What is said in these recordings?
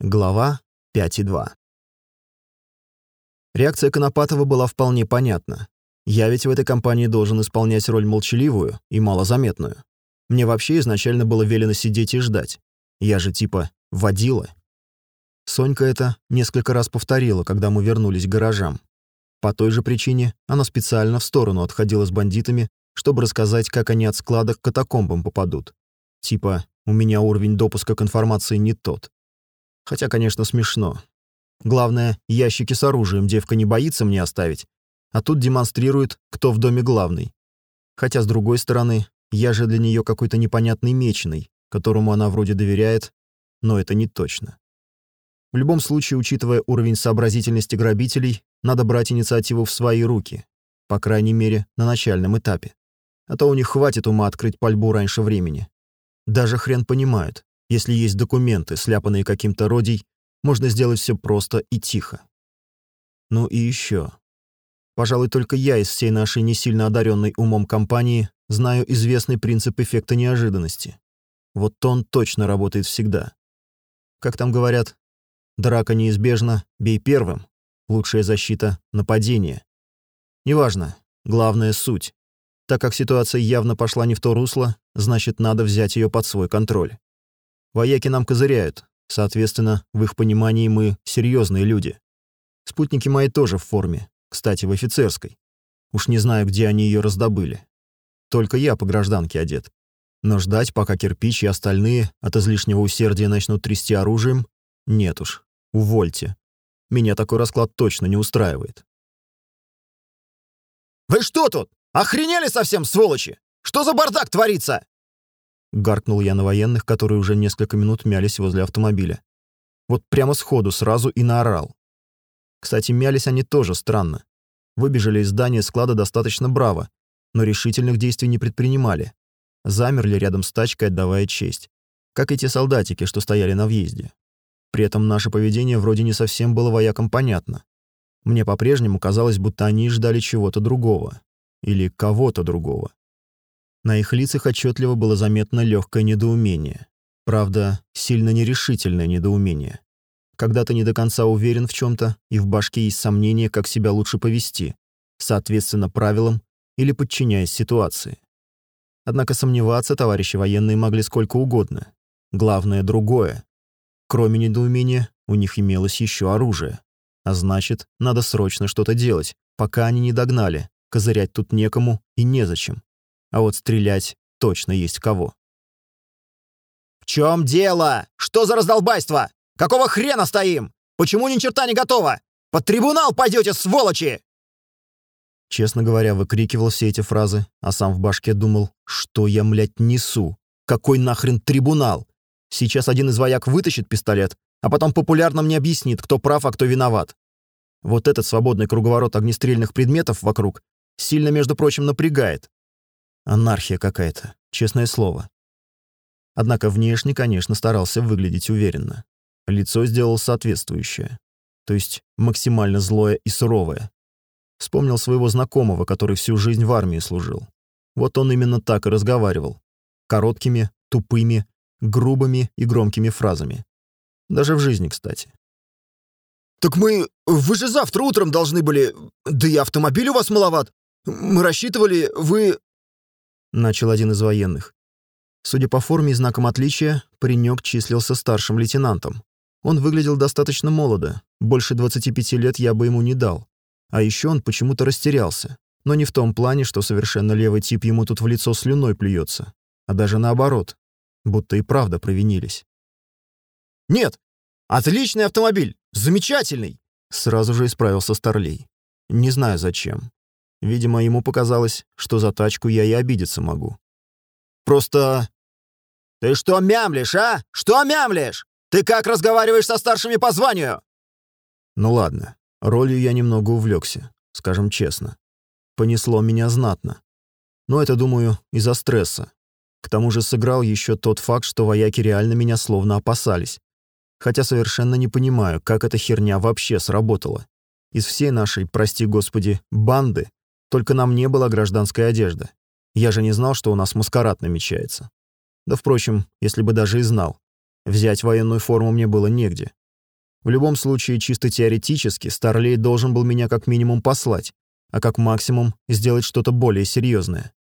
Глава 5.2 Реакция Конопатова была вполне понятна. Я ведь в этой компании должен исполнять роль молчаливую и малозаметную. Мне вообще изначально было велено сидеть и ждать. Я же типа водила. Сонька это несколько раз повторила, когда мы вернулись к гаражам. По той же причине она специально в сторону отходила с бандитами, чтобы рассказать, как они от склада к катакомбам попадут. Типа, у меня уровень допуска к информации не тот. Хотя, конечно, смешно. Главное, ящики с оружием девка не боится мне оставить, а тут демонстрирует, кто в доме главный. Хотя, с другой стороны, я же для нее какой-то непонятный меченый, которому она вроде доверяет, но это не точно. В любом случае, учитывая уровень сообразительности грабителей, надо брать инициативу в свои руки, по крайней мере, на начальном этапе. А то у них хватит ума открыть пальбу раньше времени. Даже хрен понимают, если есть документы, сляпанные каким-то родий, можно сделать все просто и тихо. Ну и еще. Пожалуй, только я из всей нашей не сильно одаренной умом компании знаю известный принцип эффекта неожиданности. Вот он точно работает всегда. Как там говорят, драка неизбежна, бей первым. Лучшая защита — нападение. Неважно, главное — суть. Так как ситуация явно пошла не в то русло, значит, надо взять ее под свой контроль. Вояки нам козыряют, соответственно, в их понимании мы серьезные люди. Спутники мои тоже в форме, кстати, в офицерской. Уж не знаю, где они ее раздобыли. Только я по гражданке одет. Но ждать, пока кирпич и остальные от излишнего усердия начнут трясти оружием, нет уж, увольте. Меня такой расклад точно не устраивает. «Вы что тут? Охренели совсем, сволочи? Что за бардак творится?» Гаркнул я на военных, которые уже несколько минут мялись возле автомобиля. Вот прямо сходу сразу и наорал. Кстати, мялись они тоже странно. Выбежали из здания склада достаточно браво, но решительных действий не предпринимали. Замерли рядом с тачкой, отдавая честь. Как и те солдатики, что стояли на въезде. При этом наше поведение вроде не совсем было воякам понятно. Мне по-прежнему казалось, будто они ждали чего-то другого. Или кого-то другого. На их лицах отчетливо было заметно легкое недоумение. Правда, сильно нерешительное недоумение. Когда ты не до конца уверен в чем-то, и в башке есть сомнения, как себя лучше повести, соответственно правилам или подчиняясь ситуации. Однако сомневаться товарищи военные могли сколько угодно. Главное — другое. Кроме недоумения, у них имелось еще оружие. А значит, надо срочно что-то делать, пока они не догнали. Козырять тут некому и незачем а вот стрелять точно есть кого. «В чем дело? Что за раздолбайство? Какого хрена стоим? Почему ни черта не готово? Под трибунал пойдете, сволочи!» Честно говоря, выкрикивал все эти фразы, а сам в башке думал, что я, млядь, несу. Какой нахрен трибунал? Сейчас один из вояк вытащит пистолет, а потом популярно мне объяснит, кто прав, а кто виноват. Вот этот свободный круговорот огнестрельных предметов вокруг сильно, между прочим, напрягает. Анархия какая-то, честное слово. Однако внешне, конечно, старался выглядеть уверенно. Лицо сделал соответствующее. То есть максимально злое и суровое. Вспомнил своего знакомого, который всю жизнь в армии служил. Вот он именно так и разговаривал. Короткими, тупыми, грубыми и громкими фразами. Даже в жизни, кстати. «Так мы... Вы же завтра утром должны были... Да и автомобиль у вас маловат. Мы рассчитывали... Вы... — начал один из военных. Судя по форме и знакам отличия, паренек числился старшим лейтенантом. Он выглядел достаточно молодо, больше 25 лет я бы ему не дал. А еще он почему-то растерялся. Но не в том плане, что совершенно левый тип ему тут в лицо слюной плюется, а даже наоборот, будто и правда провинились. «Нет! Отличный автомобиль! Замечательный!» Сразу же исправился Старлей. Не знаю зачем. Видимо, ему показалось, что за тачку я и обидеться могу. «Просто...» «Ты что мямлишь, а? Что мямлишь? Ты как разговариваешь со старшими по званию?» Ну ладно, ролью я немного увлекся, скажем честно. Понесло меня знатно. Но это, думаю, из-за стресса. К тому же сыграл еще тот факт, что вояки реально меня словно опасались. Хотя совершенно не понимаю, как эта херня вообще сработала. Из всей нашей, прости господи, банды только на мне была гражданская одежда. Я же не знал, что у нас маскарад намечается. Да, впрочем, если бы даже и знал. Взять военную форму мне было негде. В любом случае, чисто теоретически, Старлей должен был меня как минимум послать, а как максимум сделать что-то более серьезное.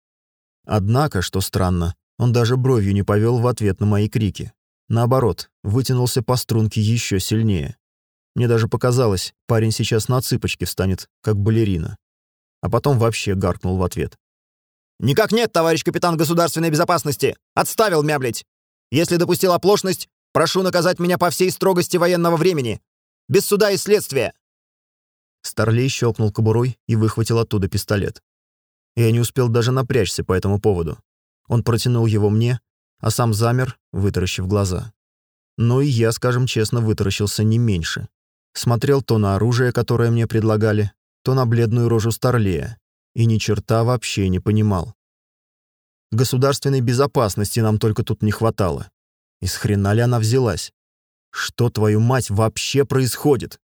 Однако, что странно, он даже бровью не повел в ответ на мои крики. Наоборот, вытянулся по струнке еще сильнее. Мне даже показалось, парень сейчас на цыпочки встанет, как балерина. А потом вообще гаркнул в ответ. «Никак нет, товарищ капитан государственной безопасности! Отставил мяблить! Если допустил оплошность, прошу наказать меня по всей строгости военного времени! Без суда и следствия!» Старлей щелкнул кобурой и выхватил оттуда пистолет. Я не успел даже напрячься по этому поводу. Он протянул его мне, а сам замер, вытаращив глаза. Но и я, скажем честно, вытаращился не меньше. Смотрел то на оружие, которое мне предлагали, то на бледную рожу Старлея, и ни черта вообще не понимал. Государственной безопасности нам только тут не хватало. Из хрена ли она взялась? Что, твою мать, вообще происходит?